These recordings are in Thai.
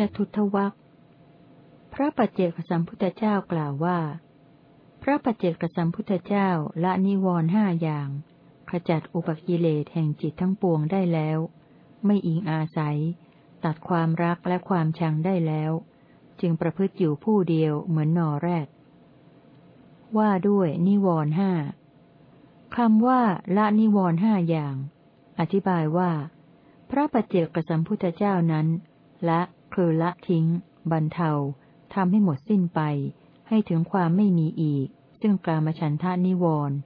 จะทุทวักพระปัจเจกสัมพุทธเจ้ากล่าวว่า พระปัจเจกสัมพุทธเจ้าละนิวรณ์ห้าอย่าง ขจัดอุปกิเลสแห่งจิตทั้งปวงได้แล้ว ไม่อิงอาศัย ตัดความรักและความชังได้แล้ว จึงประพฤติอยู่ผู้เดียวเหมือนนอแรก ว่าด้วยนิวรณ์ห้าคำว่าละนิวรณ์ห้าอย่าง อธิบายว่า พระปัจเจกสัมพุทธเจ้านั้น ละ คือละทิ้ง บรรเทาทำให้หมดสิ้นไป ให้ถึงความไม่มีอีก ซึ่งกามฉันทานิวรณ์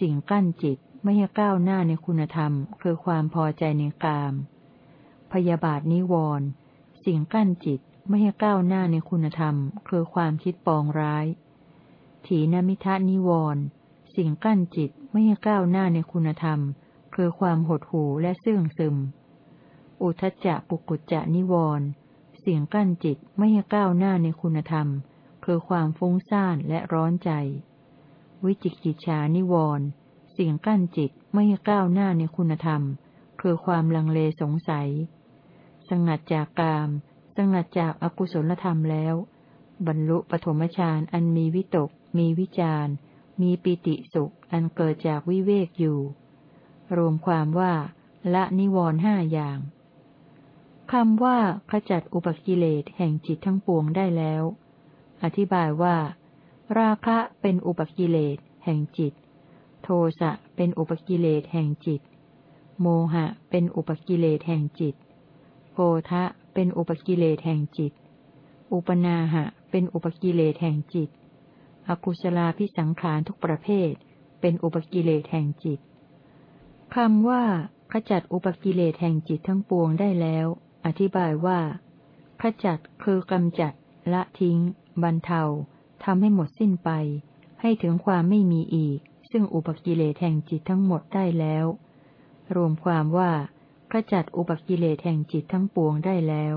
สิ่งกั้นจิตไม่ให้ก้าวหน้าในคุณธรรม คือความพอใจในกาม พยาบาทนิวรณ์สิ่งกั้นจิตไม่ให้ก้าวหน้าในคุณธรรม คือความคิดปองร้าย ถีนมิทะนิวรณ์สิ่งกั้นจิตไม่ให้ก้าวหน้าในคุณธรรม คือความหดหู่และเสื่องซึม อุทจจะปุกุจจะนิวรณ์ สิ่งกั้นจิตไม่ให้ก้าวหน้าในคุณธรรม คือความฟุ้งซ่านและร้อนใจ วิจิกิจฉานิวรณ์สิ่งกั้นจิตไม่ให้ก้าวหน้าในคุณธรรม คือความลังเลสงสัย สงัดจากกาม สงัดจากอากุศลธรรมแล้ว บรรลุปฐมฌานอันมีวิตก มีวิจารมีปิติสุข อันเกิดจากวิเวกอยู่ รวมความว่า ละนิวรณ์ห้าอย่าง คำว่าขจัดอุปกิเลสแห่งจิตทั้งปวงได้แล้ว อธิบายว่า ราคะเป็นอุปกิเลสแห่งจิต โทสะเป็นอุปกิเลสแห่งจิต โมหะเป็นอุปกิเลสแห่งจิต โกทะเป็นอุปกิเลสแห่งจิต อุปนาหะเป็นอุปกิเลสแห่งจิต อกุศลาพิสังขารทุกประเภท เป็นอุปกิเลสแห่งจิตคำว่าขจัดอุปกิเลสแห่งจิตทั้งปวงได้แล้ว อธิบายว่าขจัดคือกำจัด ละทิ้ง บรรเทาทำให้หมดสิ้นไป ให้ถึงความไม่มีอีก ซึ่งอุปกิเลสแห่งจิตทั้งหมดได้แล้ว รวมความว่าขจัดอุปกิเลสแห่งจิตทั้งปวงได้แล้ว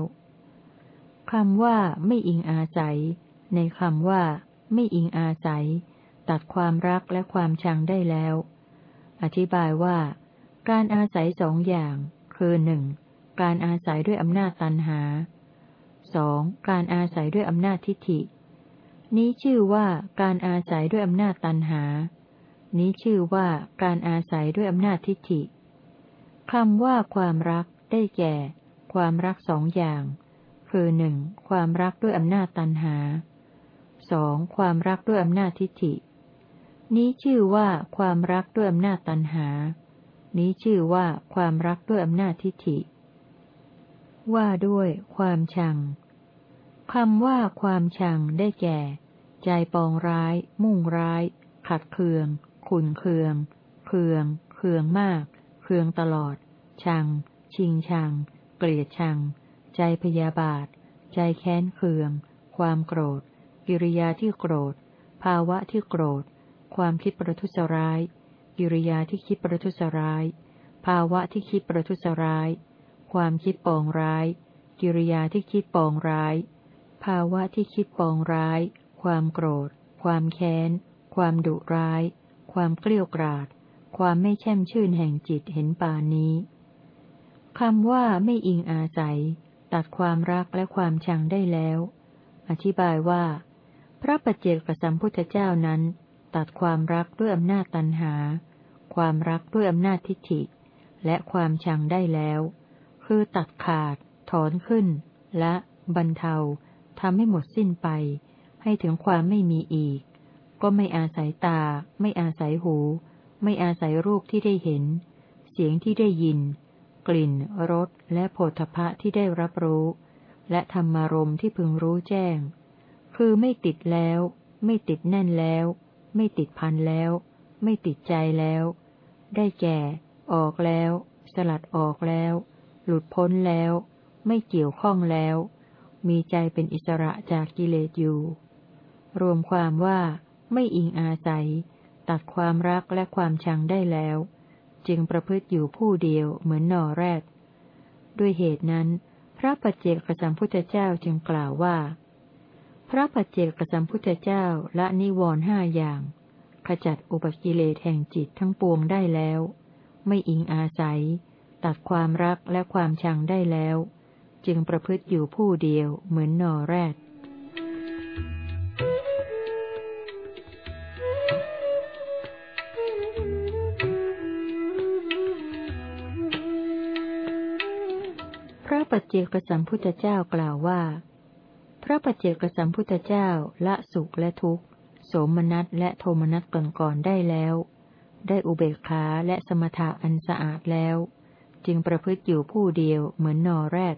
คำว่าไม่อิงอาศัย ในคำว่า ไม่อิงอาศัย ตัดความรักและความชังได้แล้ว อธิบายว่า การอาศัยสองอย่าง คือหนึ่ง การอาศัยด้วยอำนาจตันหาสองการอาศัยด้วยอำนาจทิฏฐิ นี้ชื่อว่าการอาศัยด้วยอำนาจตันหา นี้ชื่อว่าการอาศัยด้วยอำนาจทิฏฐิคำว่าความรักได้แก่ ความรักสองอย่าง คือหนึ่งความรักด้วยอำนาจตันหาสองความรักด้วยอำนาจทิฏฐิ นี้ชื่อว่าความรักด้วยอำนาจตันหา นี้ชื่อว่าความรักด้วยอำนาจทิฏฐิ ว่าด้วยความชังคำว่าความชังได้แก่ ใจปองร้าย มุ่งร้าย ขัดเคือง ขุนเคือง เคือง เคืองมาก เคืองตลอด ชัง ชิงชัง เกลียดชัง ใจพยาบาท ใจแค้นเคือง ความโกรธ กิริยาที่โกรธ ภาวะที่โกรธ ความคิดประทุษร้าย กิริยาที่คิดประทุษร้าย ภาวะที่คิดประทุษร้าย ความคิดปองร้าย กิริยาที่คิดปองร้าย ภาวะที่คิดปองร้าย ความโกรธ ความแค้น ความดุร้าย ความเกลี้ยกราด ความไม่แช่มชื่นแห่งจิตเห็นปานนี้คำว่าไม่อิงอาศัย ตัดความรักและความชังได้แล้ว อธิบายว่า พระปัจเจกสัมพุทธเจ้านั้น ตัดความรักด้วยอำนาจตันหา ความรักด้วยอำนาจทิฏฐิ และความชังได้แล้ว คือตัดขาด ถอนขึ้น และบรรเทาทำให้หมดสิ้นไป ให้ถึงความไม่มีอีก ก็ไม่อาศัยตา ไม่อาศัยหู ไม่อาศัยรูปที่ได้เห็น เสียงที่ได้ยิน กลิ่นรสและโผฏฐะที่ได้รับรู้ และธรรมารมที่พึงรู้แจ้ง คือไม่ติดแล้ว ไม่ติดแน่นแล้ว ไม่ติดพันแล้ว ไม่ติดใจแล้ว ได้แก่ ออกแล้ว สลัดออกแล้ว หลุดพ้นแล้ว ไม่เกี่ยวข้องแล้ว มีใจเป็นอิสระจากกิเลสอยู่ รวมความว่าไม่อิงอาศัย ตัดความรักและความชังได้แล้ว จึงประพฤติอยู่ผู้เดียวเหมือนนอแรก ด้วยเหตุนั้น พระปัจเจกสัมพุทธเจ้าจึงกล่าวว่า พระปัจเจกสัมพุทธเจ้าละนิวรณ์ห้าอย่าง ขจัดอุปกิเลสแห่งจิตทั้งปวงได้แล้ว ไม่อิงอาศัย ตัดความรักและความชังได้แล้ว จึงประพฤติอยู่ผู้เดียวเหมือนนอแรดพระปัจเจกสัมพุทธเจ้ากล่าวว่า พระปัจเจกสัมพุทธเจ้าละสุขและทุกข์ โสมนัสและโทมนัสก่อนๆได้แล้ว ได้อุเบกขาและสมถะอันสะอาดแล้ว จึงประพฤติอยู่ผู้เดียวเหมือนนอแรด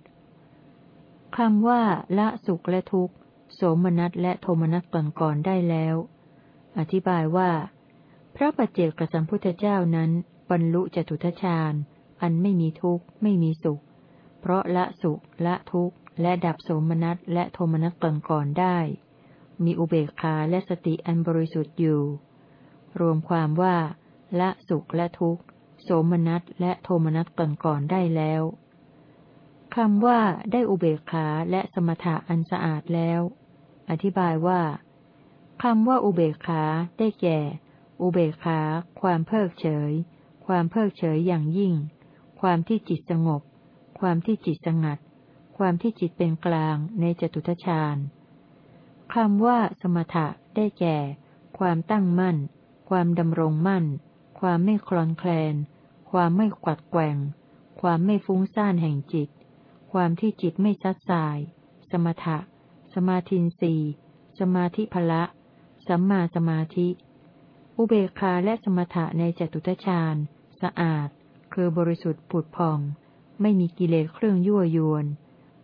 คำว่า ละสุขและทุกข์ โสมนัสและโทมนัสก่อนๆได้แล้ว อธิบายว่า พระปัจเจกสัมพุทธเจ้านั้น บรรลุจตุทชาญ อันไม่มีทุกข์ ไม่มีสุข เพราะละสุข ละทุกข์ และดับโสมนัสและโทมนัสก่อนๆได้ มีอุเบกขาและสติอันบริสุทธิ์อยู่ รวมความว่า ละสุขและทุกข์ โสมนัสและโทมนัสก่อนๆได้แล้วคำว่าได้อุเบกขาและสมถะอันสะอาดแล้ว อธิบายว่าคำว่าอุเบกขาได้แก่ อุเบกขา ความเพิกเฉย ความเพิกเฉยอย่างยิ่ง ความที่จิตสงบ ความที่จิตสงัด ความที่จิตเป็นกลางในจตุทชาญคำว่าสมถะได้แก่ ความตั้งมั่น ความดำรงมั่น ความไม่คลอนแคลน ความไม่กวัดแกว่งความไม่ฟุ้งซ่านแห่งจิต ความที่จิตไม่ซัดสาย สมถะ สมาธินสีสมาธิภละ สัมมาสมาธิ อุเบกขาและสมถะในจตุตฌาน สะอาด คือบริสุทธิ์ผุดพอง ไม่มีกิเลสเครื่องยั่วยวน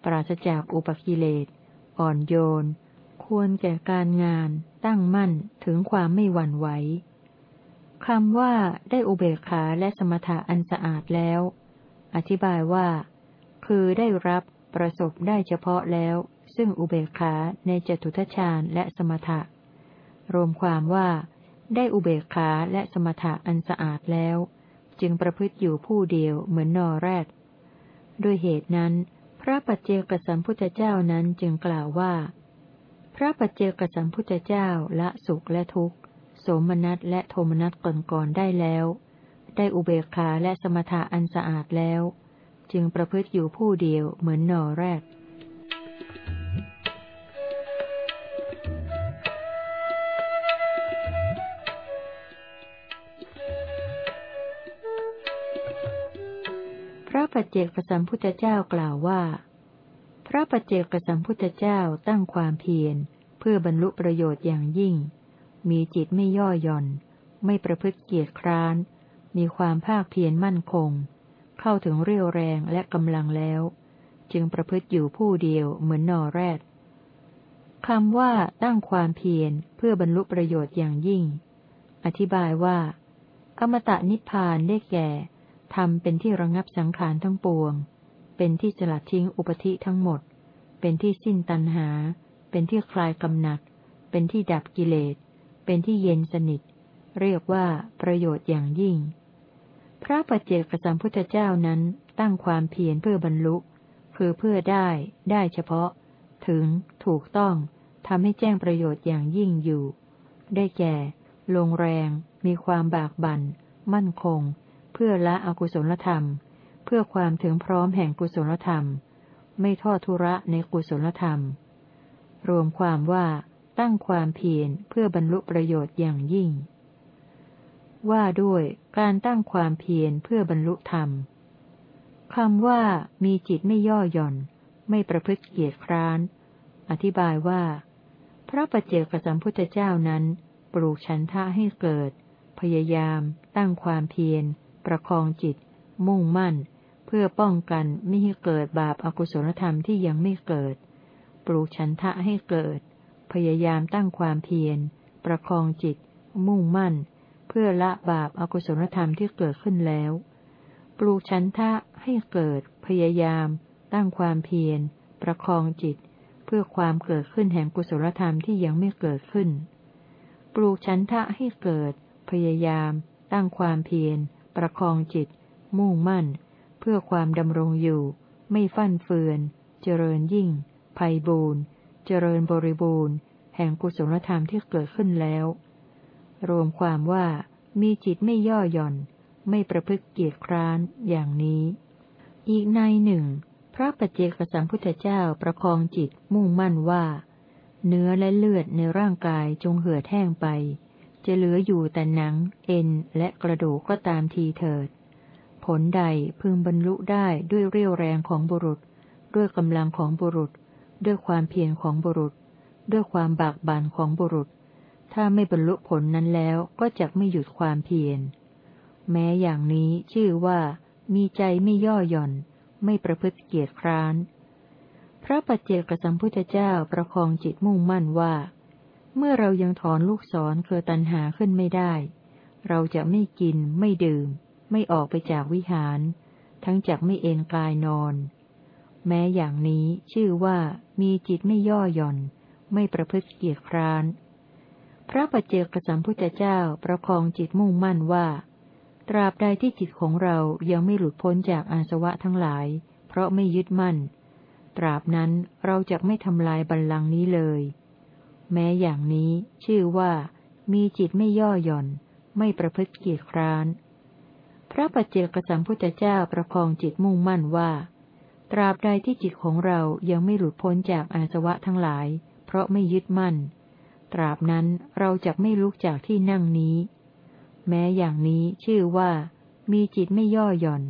ปราศจากอุปกิเลส อ่อนโยน ควรแก่การงาน ตั้งมั่น ถึงความไม่หวั่นไหว คำว่าได้อุเบกขาและสมถะอันสะอาดแล้ว อธิบายว่า คือได้รับประสบได้เฉพาะแล้ว ซึ่งอุเบกขาในจตุทชาญและสมถะ รวมความว่า ได้อุเบกขาและสมถะอันสะอาดแล้ว จึงประพฤติอยู่ผู้เดียวเหมือนนอแรดด้วยเหตุนั้น พระปัจเจกสัมพุทธเจ้านั้นจึงกล่าวว่า พระปัจเจกสัมพุทธเจ้าละสุขและทุกข์ โสมนัสและโทมนัสก่อนๆได้แล้ว ได้อุเบกขาและสมถะอันสะอาดแล้ว จึงประพฤติอยู่ผู้เดียวเหมือนนอแรกพระปัจเจกสัมพุทธเจ้ากล่าวว่า พระปัจเจกสัมพุทธเจ้าตั้งความเพียร เพื่อบรรลุประโยชน์อย่างยิ่ง มีจิตไม่ย่อหย่อน ไม่ประพฤติเกียรติคร้าน มีความภาคเพียรมั่นคง เข้าถึงเรี่ยวแรงและกำลังแล้ว จึงประพฤติอยู่ผู้เดียวเหมือนนอแรดคำว่าตั้งความเพียรเพื่อบรรลุประโยชน์อย่างยิ่ง อธิบายว่า อมตะนิพพานได้แก่ทำเป็นที่ระงับสังขารทั้งปวง เป็นที่สลัดทิ้งอุปธิทั้งหมด เป็นที่สิ้นตัณหา เป็นที่คลายกำหนัด เป็นที่ดับกิเลส เป็นที่เย็นสนิท เรียกว่าประโยชน์อย่างยิ่ง พระปัจเจกสัมพุทธเจ้านั้นตั้งความเพียรเพื่อบรรลุ คือเพื่อได้ ได้เฉพาะ ถึง ถูกต้องทำให้แจ้งประโยชน์อย่างยิ่งอยู่ ได้แก่ ลงแรง มีความบากบัน่น มั่นคง เพื่อละอกุศลธรรม เพื่อความถึงพร้อมแห่งกุศลธรรม ไม่ทอดทุระในกุศลธรรม รวมความว่า ตั้งความเพียรเพื่อบรรลุประโยชน์อย่างยิ่ง ว่าด้วยการตั้งความเพียรเพื่อบรรลุธรรมคำว่ามีจิตไม่ย่อหย่อน ไม่ประพฤติเกียรติคร้าน อธิบายว่า พระปัจเจกสัมพุทธเจ้านั้น ปลูกฉันทะให้เกิด พยายาม ตั้งความเพียร ประคองจิต มุ่งมั่น เพื่อป้องกันไม่ให้เกิดบาปอากุศลธรรมที่ยังไม่เกิด ปลูกฉันทะให้เกิด พยายามตั้งความเพียร ประคองจิต มุ่งมั่น เพื่อละบาปอากุศลธรรมที่เกิดขึ้นแล้ว ปลูกฉันทะให้เกิด พยายาม ตั้งความเพียร ประคองจิต เพื่อความเกิดขึ้นแห่งกุศลธรรมที่ยังไม่เกิดขึ้น ปลูกฉันทะให้เกิด พยายาม ตั้งความเพียร ประคองจิต มุ่งมั่น เพื่อความดำรงอยู่ ไม่ฟั่นเฟือน เจริญยิ่งภัยบูน เจริญบริบูรณ์ แห่งกุศลธรรมที่เกิดขึ้นแล้ว รวมความว่ามีจิตไม่ย่อหย่อน ไม่ประพฤติเกียรคร้านอย่างนี้ อีกในหนึ่ง พระปัจเจกสัมพุทธเจ้าประคองจิตมุ่งมั่นว่า เนื้อและเลือดในร่างกายจงเหือดแห้งไป จะเหลืออยู่แต่หนัง เอ็นและกระดูกก็ตามทีเถิด ผลใดพึงบรรลุได้ด้วยเรี่ยวแรงของบุรุษ ด้วยกำลังของบุรุษ ด้วยความเพียรของบุรุษ ด้วยความบากบั่นของบุรุษ ถ้าไม่บรรลุผลนั้นแล้วก็จะไม่หยุดความเพียร แม้อย่างนี้ชื่อว่า มีใจไม่ย่อหย่อน ไม่ประพฤติเกียรติคร้าน พระปัจเจกสัมพุทธเจ้าประคองจิตมุ่งมั่นว่า เมื่อเรายังถอนลูกศรคือตัณหาขึ้นไม่ได้ เราจะไม่กิน ไม่ดื่ม ไม่ออกไปจากวิหาร ทั้งจากไม่เอนกายนอน แม้อย่างนี้ชื่อว่ามีจิตไม่ย่อหย่อน ไม่ประพฤติเกียรติคร้าน พระปัจเจกสัมพุทธเจ้าประคองจิตมุ่งมั่นว่า ตราบใดที่จิตของเรายังไม่หลุดพ้นจากอาสวะทั้งหลาย เพราะไม่ยึดมั่น ตราบนั้นเราจะไม่ทำลายบัลลังก์นี้เลย แม้อย่างนี้ชื่อว่ามีจิตไม่ย่อหย่อน ไม่ประพฤติเกียรคร้าน พระปัจเจกสัมพุทธเจ้าประคองจิตมุ่งมั่นว่า ตราบใดที่จิตของเรายังไม่หลุดพ้นจากอาสวะทั้งหลาย เพราะไม่ยึดมั่น ตราบนั้นเราจะไม่ลุกจากที่นั่งนี้ แม้อย่างนี้ชื่อว่า มีจิตไม่ย่อหย่อน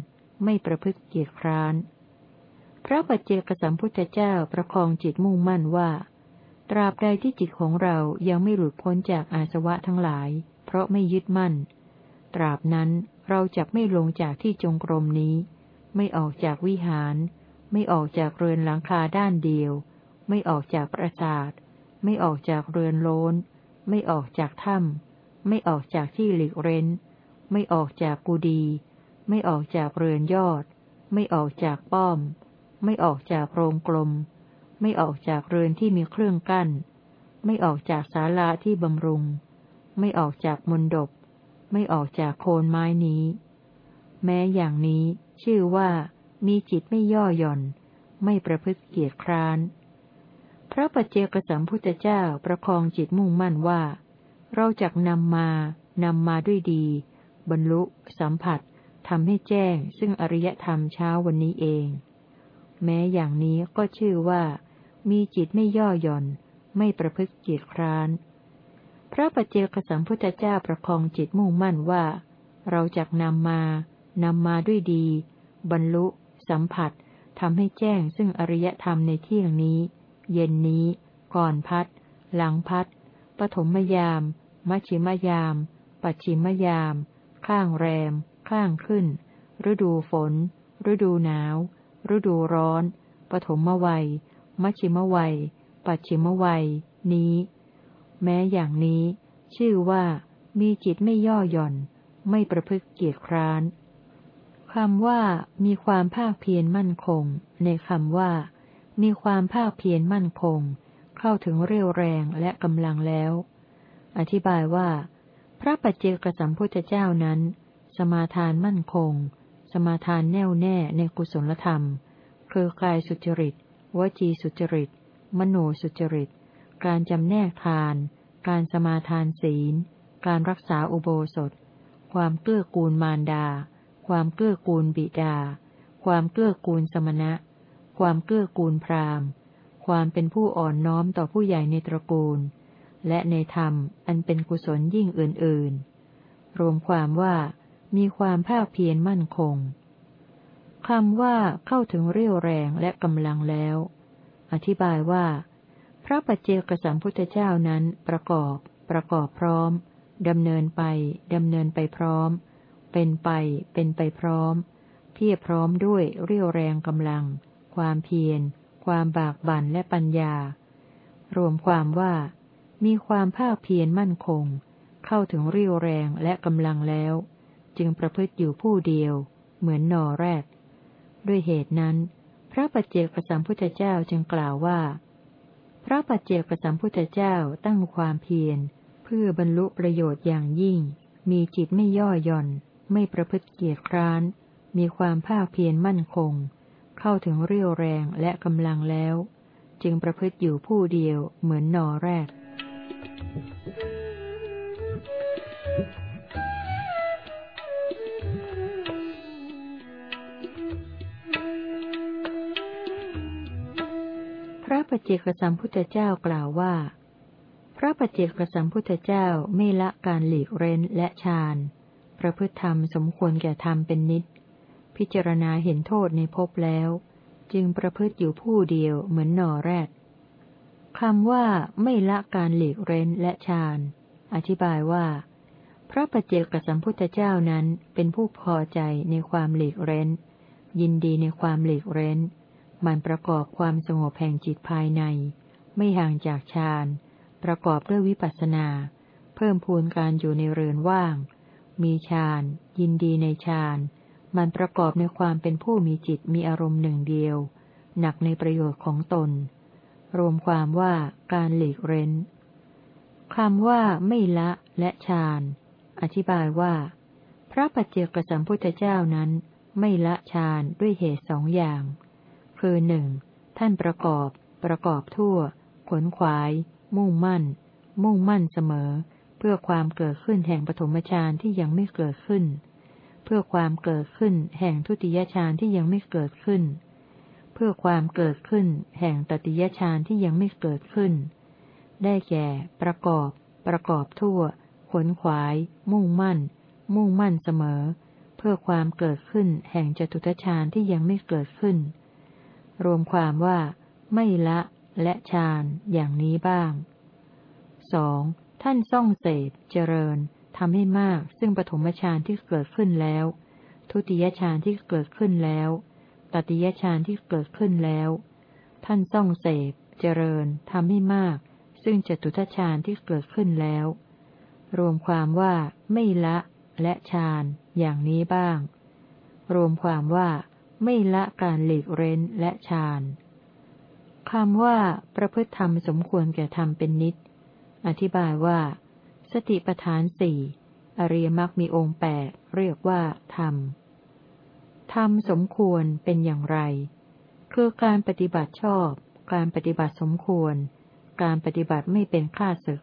ไม่ประพฤติเกียจคร้าน พระปัจเจกสัมพุทธเจ้าประคองจิตมุ่งมั่นว่า ตราบใดที่จิตของเรายังไม่หลุดพ้นจากอาสวะทั้งหลาย เพราะไม่ยึดมั่น ตราบนั้นเราจะไม่ลงจากที่จงกรมนี้ ไม่ออกจากวิหาร ไม่ออกจากเรือนหลังคาด้านเดียว ไม่ออกจากปราสาท ไม่ออกจากเรือนโลนไม่ออกจากถ้ำไม่ออกจากที่หลีกเร้น ไม่ออกจากกูดี ไม่ออกจากเรือนยอด ไม่ออกจากป้อม ไม่ออกจากโรงกลม ไม่ออกจากเรือนที่มีเครื่องกั้น ไม่ออกจากศาลาที่บำรุง ไม่ออกจากมนดบ ไม่ออกจากโคนไม้นี้ แม้อย่างนี้ชื่อว่า มีจิตไม่ย่อหย่อน ไม่ประพฤติเกียรติคร้าน พระปัจเจกสัมพุทธเจ้าประคองจิตมุ่งมั่นว่า เราจักนำมานำมาด้วยดี บรรลุสัมผัสทำให้แจ้ง ซึ่งอริยธรรมเช้าวันนี้เอง แม้อย่างนี้ก็ชื่อว่า มีจิตไม่ย่อหย่อน ไม่ประพฤติจิตคร้าน พระปัจเจกสัมพุทธเจ้าประคองจิตมุ่งมั่นว่า เราจักนำมานำมาด้วยดี บรรลุ สัมผัสทำให้แจ้งซึ่งอริยธรรมในเที่ยงนี้ เย็นนี้ ก่อนพัด หลังพัด ปฐมยาม มัชิมยาม ปัจฉิมยาม ข้างแรม ข้างขึ้น ฤดูฝน ฤดูหนาว ฤดูร้อน ปฐมวัย มัชิมวัย ปัจฉิมวัย นี้ แม้อย่างนี้ ชื่อว่ามีจิตไม่ย่อหย่อน ไม่ประพฤติเกียรคร้าน คำว่า มีความภาคเพียรมั่นคง ในคำว่า มีความภาคเพียรมั่นคง เข้าถึงเรี่ยวแรงและกำลังแล้ว อธิบายว่า พระปัจเจกสัมพุทธเจ้านั้น สมาทานมั่นคง สมาทานแน่วแน่ในกุศลธรรม คือกายสุจริต วจีสุจริต มโนสุจริต การจำแนกทาน การสมาทานศีล การรักษาอุโบสถ ความเกื้อกูลมารดา ความเกื้อกูลบิดา ความเกื้อกูลสมณะ ความเกื้อกูลพราหมณ์ ความเป็นผู้อ่อนน้อมต่อผู้ใหญ่ในตระกูล และในธรรมอันเป็นกุศลยิ่งอื่นๆ รวมความว่ามีความภาคเพียรมั่นคงคำว่าเข้าถึงเรี่ยวแรงและกำลังแล้ว อธิบายว่า พระปัจเจกสัมพุทธเจ้านั้นประกอบ ประกอบพร้อมดำเนินไปดำเนินไปพร้อม เป็นไป เป็นไปพร้อม เพียรพร้อมด้วยเรี่ยวแรงกำลัง ความเพียร ความบากบั่นและปัญญา รวมความว่า มีความภาคเพียรมั่นคง เข้าถึงเรี่ยวแรงและกำลังแล้ว จึงประพฤติอยู่ผู้เดียว เหมือนนอแรก ด้วยเหตุนั้น พระปัจเจกสัมพุทธเจ้าจึงกล่าวว่า พระปัจเจกสัมพุทธเจ้าตั้งความเพียร เพื่อบรรลุประโยชน์อย่างยิ่ง มีจิตไม่ย่อหย่อน ไม่ประพฤติเกียรคร้าน มีความภาคเพียรมั่นคง เข้าถึงเรี่ยวแรงและกำลังแล้ว จึงประพฤติอยู่ผู้เดียวเหมือนนอแรกปัจเจกสัมพุทธเจ้ากล่าวว่า พระปเจกสัมพุทธเจ้าไม่ละการหลีกเร้นและฌาน ประพฤติธรรมสมควรแก่ธรรมเป็นนิด พิจารณาเห็นโทษในภพแล้ว จึงประพฤติอยู่ผู้เดียวเหมือนหน่อแรดคำว่าไม่ละการหลีกเร้นและฌานอธิบายว่า พระปัจเจกสัมพุทธเจ้านั้นเป็นผู้พอใจในความหลีกเร้น ยินดีในความหลีกเร้น มันประกอบความสงบแห่งจิตภายใน ไม่ห่างจากฌานประกอบด้วยวิปัสสนา เพิ่มพูนการอยู่ในเรือนว่าง มีฌานยินดีในฌานมันประกอบในความเป็นผู้มีจิตมีอารมณ์หนึ่งเดียว หนักในประโยชน์ของตน รวมความว่าการหลีกเร้นคำว่าไม่ละและฌานอธิบายว่า พระปัจเจกสัมพุทธเจ้านั้น ไม่ละฌานด้วยเหตุสองอย่าง คือหนึ่งท่านประกอบ ประกอบทั่ว ขนขวาย มุ่งมั่น มุ่งมั่นเสมอ เพื่อความเกิดขึ้นแห่งปฐมฌานที่ยังไม่เกิดขึ้น เพื่อความเกิดขึ้นแห่งทุติยฌานที่ยังไม่เกิดขึ้น เพื่อความเกิดขึ้นแห่งตติยฌานที่ยังไม่เกิดขึ้น ได้แก่ ประกอบ ประกอบทั่ว ขนขวาย มุ่งมั่น มุ่งมั่นเสมอ เพื่อความเกิดขึ้นแห่งจตุทฌานที่ยังไม่เกิดขึ้น รวมความว่า ไม่ละและฌานอย่างนี้บ้างสอง ท่านซ่องเสพเจริญทำให้มาก ซึ่งปฐมฌานที่เกิดขึ้นแล้ว ทุติยฌานที่เกิดขึ้นแล้ว ตติยฌานที่เกิดขึ้นแล้ว ท่านต้องเสพเจริญทำให้มาก ซึ่งจตุทชฌานที่เกิดขึ้นแล้ว รวมความว่าไม่ละและฌานอย่างนี้บ้าง รวมความว่าไม่ละการหลีกเร้นและฌานคำว่าประพฤติธรรมสมควรแก่ธรรมเป็นนิด อธิบายว่า สติปทานสี่อริยมรรคมีองค์แปดเรียกว่าธรรม ธรรมสมควรเป็นอย่างไร คือการปฏิบัติชอบ การปฏิบัติสมควร การปฏิบัติไม่เป็นข้าศึก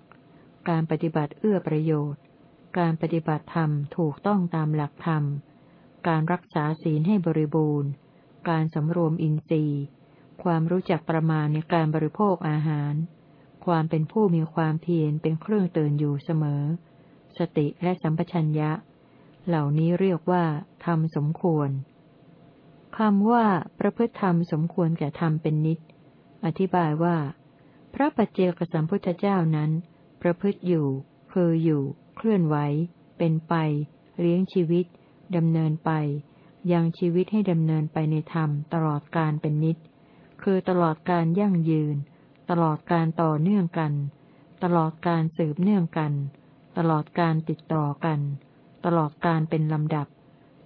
การปฏิบัติเอื้อประโยชน์ การปฏิบัติธรรมถูกต้องตามหลักธรรม การรักษาศีลให้บริบูรณ์ การสำรวมอินทรีย์ ความรู้จักประมาณในการบริโภคอาหาร ความเป็นผู้มีความเพียรเป็นเครื่องเตือนอยู่เสมอ สติและสัมปชัญญะ เหล่านี้เรียกว่าธรรมสมควรคำว่าประพฤติธรรมสมควรแก่ธรรมเป็นนิด อธิบายว่า พระปัจเจกสัมพุทธเจ้านั้น ประพฤติอยู่คืออยู่ เคลื่อนไหว เป็นไป เลี้ยงชีวิตดำเนินไป ยังชีวิตให้ดำเนินไปในธรรมตลอดการเป็นนิด คือตลอดการยั่งยืน ตลอดการต่อเนื่องกัน ตลอดการสืบเนื่องกัน ตลอดการติดต่อกัน ตลอดการเป็นลำดับ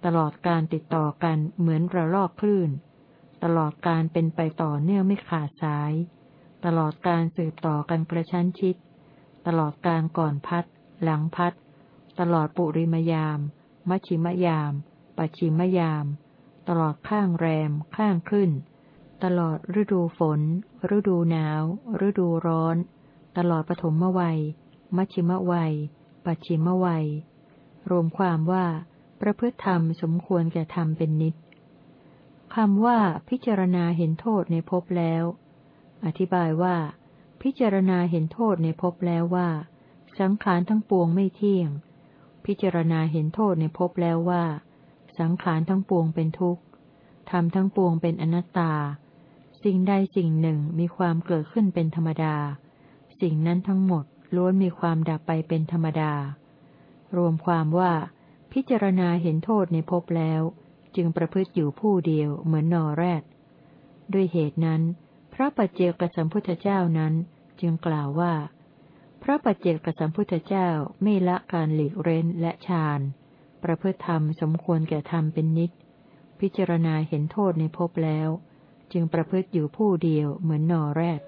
ตลอดการติดต่อกันเหมือนระลอกคลื่น ตลอดการเป็นไปต่อเนื่องไม่ขาดสาย ตลอดการสืบต่อกันกระชั้นชิด ตลอดการก่อนพัด หลังพัด ตลอดปุริมยามมัชิมยาม ปัชิมยาม ตลอดข้างแรม ข้างขึ้น ตลอดฤดูฝน ฤดูหนาว ฤดูร้อน ตลอดปฐมวัย มัชิมวัย ปัชิมวัย รวมความว่า ประพฤติธรรมสมควรแก่ธรรมเป็นนิดคำว่าพิจารณาเห็นโทษในภพแล้ว อธิบายว่า พิจารณาเห็นโทษในภพแล้วว่า สังขารทั้งปวงไม่เที่ยง พิจารณาเห็นโทษในภพแล้วว่า สังขารทั้งปวงเป็นทุกข์ทำทั้งปวงเป็นอนัตตา สิ่งใดสิ่งหนึ่งมีความเกิดขึ้นเป็นธรรมดา สิ่งนั้นทั้งหมดล้วนมีความดับไปเป็นธรรมดา รวมความว่าพิจารณาเห็นโทษในภพแล้ว จึงประพฤติอยู่ผู้เดียวเหมือนนอแรด ด้วยเหตุนั้น พระปัจเจกสัมพุทธเจ้านั้นจึงกล่าวว่า พระปัจเจกสัมพุทธเจ้าไม่ละการหลีกเร้นและฌานประพฤติธรรมสมควรแก่ธรรมเป็นนิด พิจารณาเห็นโทษในภพแล้ว จึงประพฤติอยู่ผู้เดียวเหมือนนอแรด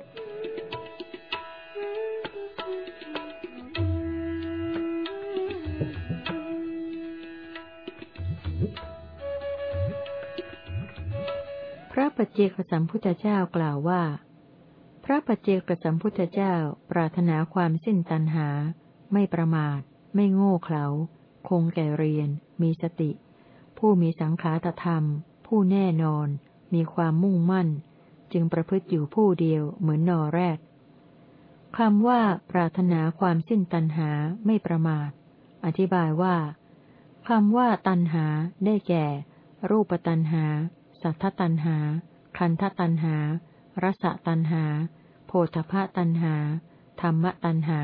ปัจเจกสัมพุทธเจ้ากล่าวว่า พระปัจเจกสัมพุทธเจ้าปรารถนาความสิ้นตัณหา ไม่ประมาท ไม่โง่เขลาคงแก่เรียน มีสติ ผู้มีสังขารธรรม ผู้แน่นอน มีความมุ่งมั่น จึงประพฤติอยู่ผู้เดียวเหมือนนอแรดคำว่าปรารถนาความสิ้นตัณหาไม่ประมาท อธิบายว่าคำว่าตัณหาได้แก่ รูปตัณหา สัทธตัณหา คันธตัณหา รสตัณหา โพธพตัณหา ธรรมตัณหา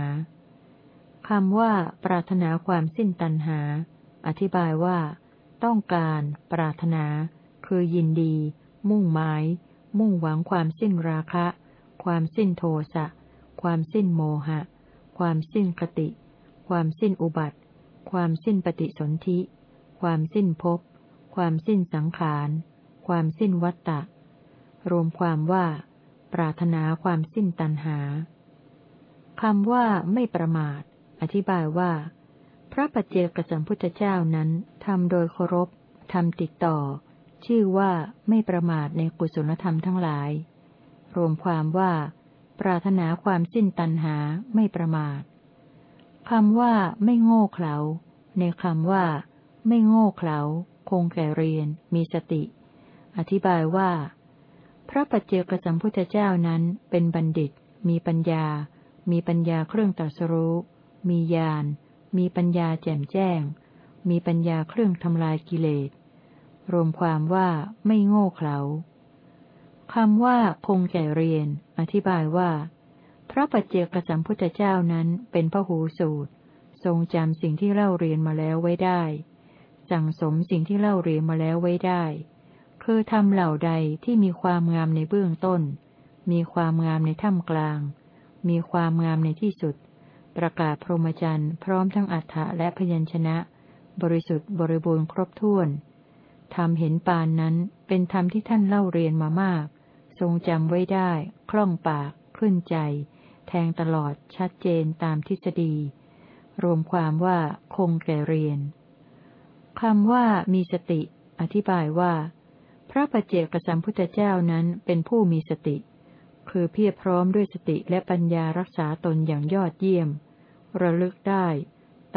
คำว่า ปรารถนาความสิ้นตัณหา อธิบายว่า ต้องการ ปรารถนา คือยินดี มุ่งหมาย มุ่งหวังความสิ้นราคะ ความสิ้นโทสะ ความสิ้นโมหะ ความสิ้นคติ ความสิ้นอุบัติ ความสิ้นปฏิสนธิ ความสิ้นภพ ความสิ้นสังขาร ความสิ้นวัตตะ รวมความว่า ปรารถนาความสิ้นตัณหาคำว่าไม่ประมาท อธิบายว่า พระปัจเจกสัมพุทธเจ้านั้นทำโดยเคารพทำติดต่อ ชื่อว่าไม่ประมาทในกุศลธรรมทั้งหลาย รวมความว่า ปรารถนาความสิ้นตัณหาไม่ประมาทคำว่าไม่โง่เขลาในคำว่า ไม่โง่เขลาคงแก่เรียน มีสติ อธิบายว่า พระปัจเจกสัมพุทธเจ้านั้นเป็นบัณฑิต มีปัญญา มีปัญญาเครื่องตรัสรู้ มีญาณมีปัญญาแจ่มแจ้ง มีปัญญาเครื่องทำลายกิเลส รวมความว่าไม่โง่เขลาคำว่าคงแก่เรียน อธิบายว่า พระปัจเจกสัมพุทธเจ้านั้นเป็นพระหูสูตร ทรงจำสิ่งที่เล่าเรียนมาแล้วไว้ได้ สั่งสมสิ่งที่เล่าเรียนมาแล้วไว้ได้ คือทำเหล่าใดที่มีความงามในเบื้องต้น มีความงามในท่ามกลาง มีความงามในที่สุด ประกาศพรหมจรรย์พร้อมทั้งอัฏฐะและพยัญชนะ บริสุทธิ์บริบูรณ์ครบถ้วน ทำเห็นปานนั้นเป็นธรรมที่ท่านเล่าเรียนมามาก ทรงจำไว้ได้ คล่องปาก ขึ้นใจ แทงตลอดชัดเจนตามทฤษฎี รวมความว่าคงแก่เรียนคำว่ามีสติ อธิบายว่า พระปัจเจกสัมพุทธเจ้านั้นเป็นผู้มีสติ คือเพียรพร้อมด้วยสติและปัญญารักษาตนอย่างยอดเยี่ยม ระลึกได้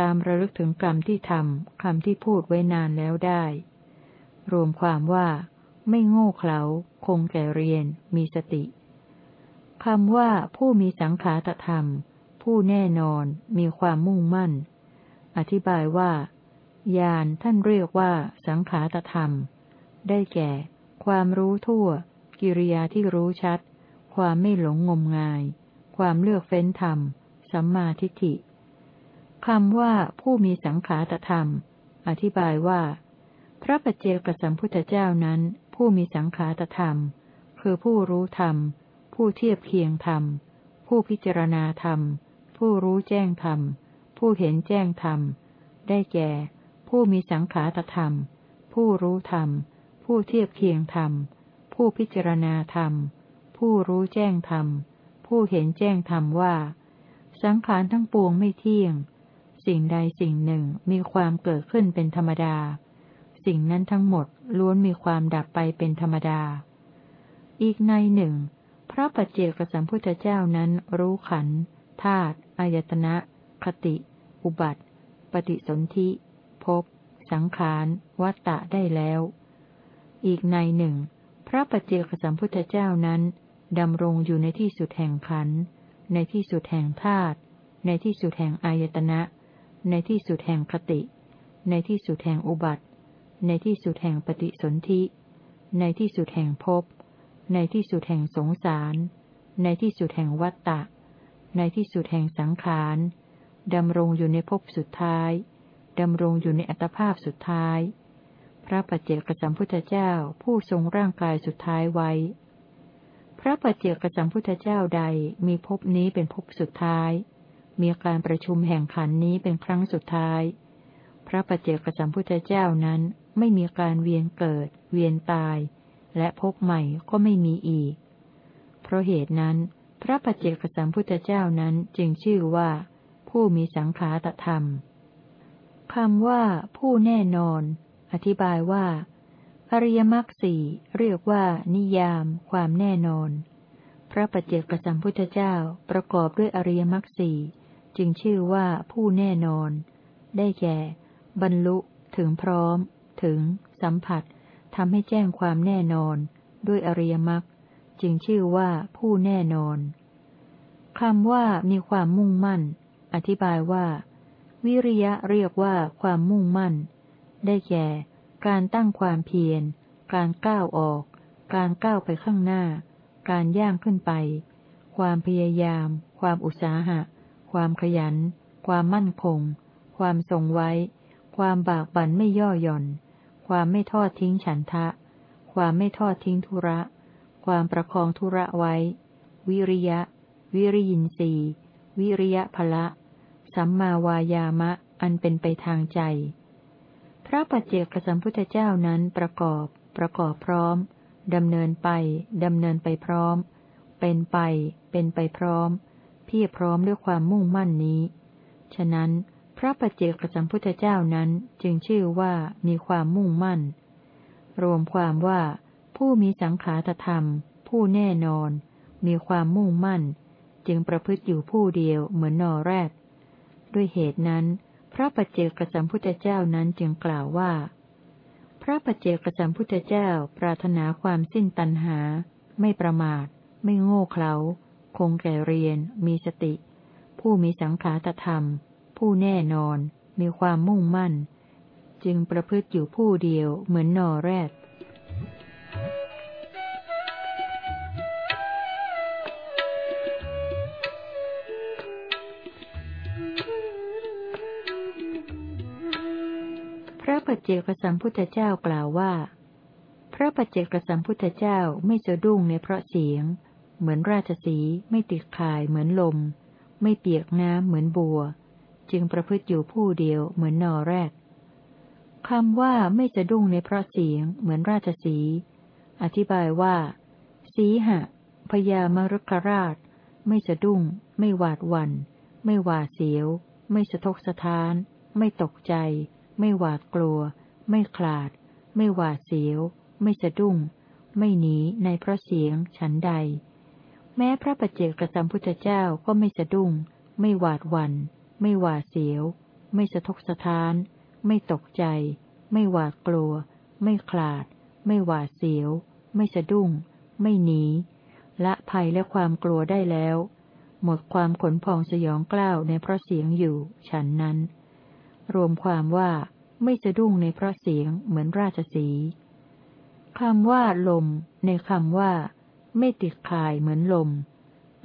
ตามระลึกถึงกรรมที่ทำคำที่พูดไว้นานแล้วได้ รวมความว่า ไม่โง่เขลาคงแก่เรียน มีสติคำว่าผู้มีสังขารธรรม ผู้แน่นอน มีความมุ่งมั่น อธิบายว่าญาณท่านเรียกว่าสังขารธรรม ได้แก่ ความรู้ทั่ว กิริยาที่รู้ชัด ความไม่หลงงมงาย ความเลือกเฟ้นธรรม สัมมาทิฏฐิคำว่าผู้มีสังขารธรรม อธิบายว่า พระปัจเจกสัมพุทธเจ้านั้น ผู้มีสังขารธรรม คือผู้รู้ธรรม ผู้เทียบเคียงธรรม ผู้พิจารณาธรรม ผู้รู้แจ้งธรรม ผู้เห็นแจ้งธรรม ได้แก่ ผู้มีสังขารธรรม ผู้รู้ธรรม ผู้เทียบเคียงธรรม ผู้พิจารณาธรรม ผู้รู้แจ้งธรรม ผู้เห็นแจ้งธรรมว่า สังขารทั้งปวงไม่เที่ยง สิ่งใดสิ่งหนึ่งมีความเกิดขึ้นเป็นธรรมดา สิ่งนั้นทั้งหมดล้วนมีความดับไปเป็นธรรมดา อีกในหนึ่ง พระปัจเจกสัมพุทธเจ้านั้นรู้ขันธาตุอายตนะ คติ อุบัติ ปฏิสนธิภพสังขาร วัตตะได้แล้ว อีกในหนึ่ง พระปัจเจกสัมพุทธเจ้านั้นดำรงอยู่ในที่สุดแห่งขันธ์ในที่สุดแห่งธาตุ ในที่สุดแห่งอายตนะ ในที่สุดแห่งคติ ในที่สุดแห่งอุบัติ ในที่สุดแห่งปฏิสนธิ ในที่สุดแห่งภพ ในที่สุดแห่งสงสาร ในที่สุดแห่งวัตตะ ในที่สุดแห่งสังขารดำรงอยู่ในภพสุดท้าย ดำรงอยู่ในอัตภาพสุดท้าย พระปัจเจกสัมพุทธเจ้าผู้ทรงร่างกายสุดท้ายไว้ พระปัจเจกสัมพุทธเจ้าใดมีภพนี้เป็นภพสุดท้าย มีการประชุมแห่งขันนี้เป็นครั้งสุดท้าย พระปัจเจกสัมพุทธเจ้านั้น ไม่มีการเวียนเกิด เวียนตาย และภพใหม่ก็ไม่มีอีก เพราะเหตุนั้น พระปัจเจกสัมพุทธเจ้านั้นจึงชื่อว่า ผู้มีสังขารธรรมคำว่า ผู้แน่นอน อธิบายว่า อริยมรรคสี่เรียกว่า นิยาม ความแน่นอน พระปัจเจกสัมพุทธเจ้าประกอบด้วยอริยมรรคสี่จึงชื่อว่าผู้แน่นอน ได้แก่ บรรลุถึงพร้อม ถึง สัมผัสทำให้แจ้งความแน่นอน ด้วยอริยมรรคจึงชื่อว่าผู้แน่นอนคำว่ามีความมุ่งมั่น อธิบายว่า วิริยะเรียกว่าความมุ่งมั่น ได้แก่ การตั้งความเพียร การก้าวออก การก้าวไปข้างหน้า การย่างขึ้นไป ความพยายาม ความอุตสาหะ ความขยัน ความมั่นคง ความทรงไว้ ความบากบั่นไม่ย่อหย่อน ความไม่ทอดทิ้งฉันทะ ความไม่ทอดทิ้งธุระ ความประคองธุระไว้ วิริยะ วิริยินสีวิริยะภละ สัมมาวายามะ อันเป็นไปทางใจ พระปัจเจกสัมพุทธเจ้านั้นประกอบ ประกอบพร้อม ดำเนินไป ดำเนินไปพร้อม เป็นไป เป็นไปพร้อม เพียรพร้อมด้วยความมุ่งมั่นนี้ ฉะนั้น พระปัจเจกสัมพุทธเจ้านั้นจึงชื่อว่ามีความมุ่งมั่น รวมความว่าผู้มีสังขารธรรม ผู้แน่นอน มีความมุ่งมั่น จึงประพฤติอยู่ผู้เดียวเหมือนนอแรก ด้วยเหตุนั้น พระปัจเจกสัมพุทธเจ้านั้นจึงกล่าวว่า พระปัจเจกสัมพุทธเจ้าปรารถนาความสิ้นตัณหา ไม่ประมาท ไม่โง่เขลาคงแก่เรียน มีสติ ผู้มีสังขารธรรม ผู้แน่นอน มีความมุ่งมั่น จึงประพฤติอยู่ผู้เดียวเหมือนนอแรกปัจเจกสัมพุทธเจ้ากล่าวว่า พระปัจเจกสัมพุทธเจ้าไม่สะดุ้งในเพราะเสียง เหมือนราชสีไม่ติดข่ายเหมือนลม ไม่เปียกน้ำเหมือนบัว จึงประพฤติอยู่ผู้เดียวเหมือนนอแรกคำว่าไม่สะดุ้งในเพราะเสียงเหมือนราชสี อธิบายว่า สีหะพญามรุกราช ไม่สะดุ้ง ไม่หวาดหวัน่นไม่หวาดเสียว ไม่สะทกสะท้าน ไม่ตกใจ ไม่หวาดกลัว ไม่คลาด ไม่หวาดเสียว ไม่สะดุ้ง ไม่หนีในเพราะเสียงฉันใด แม้พระปัจเจกสัมพุทธเจ้าก็ไม่สะดุ้ง ไม่หวาดวัน ไม่หวาดเสียว ไม่สะทกสะท้าน ไม่ตกใจ ไม่หวาดกลัว ไม่คลาด ไม่หวาดเสียว ไม่สะดุ้ง ไม่หนี ละภัยและความกลัวได้แล้ว หมดความขนพองสยองกล้าวในเพราะเสียงอยู่ ฉันนั้น รวมความว่าไม่สะดุ้งในเพราะเสียงเหมือนราชสีคำว่าลม ในคำว่า ไม่ติดคายเหมือนลม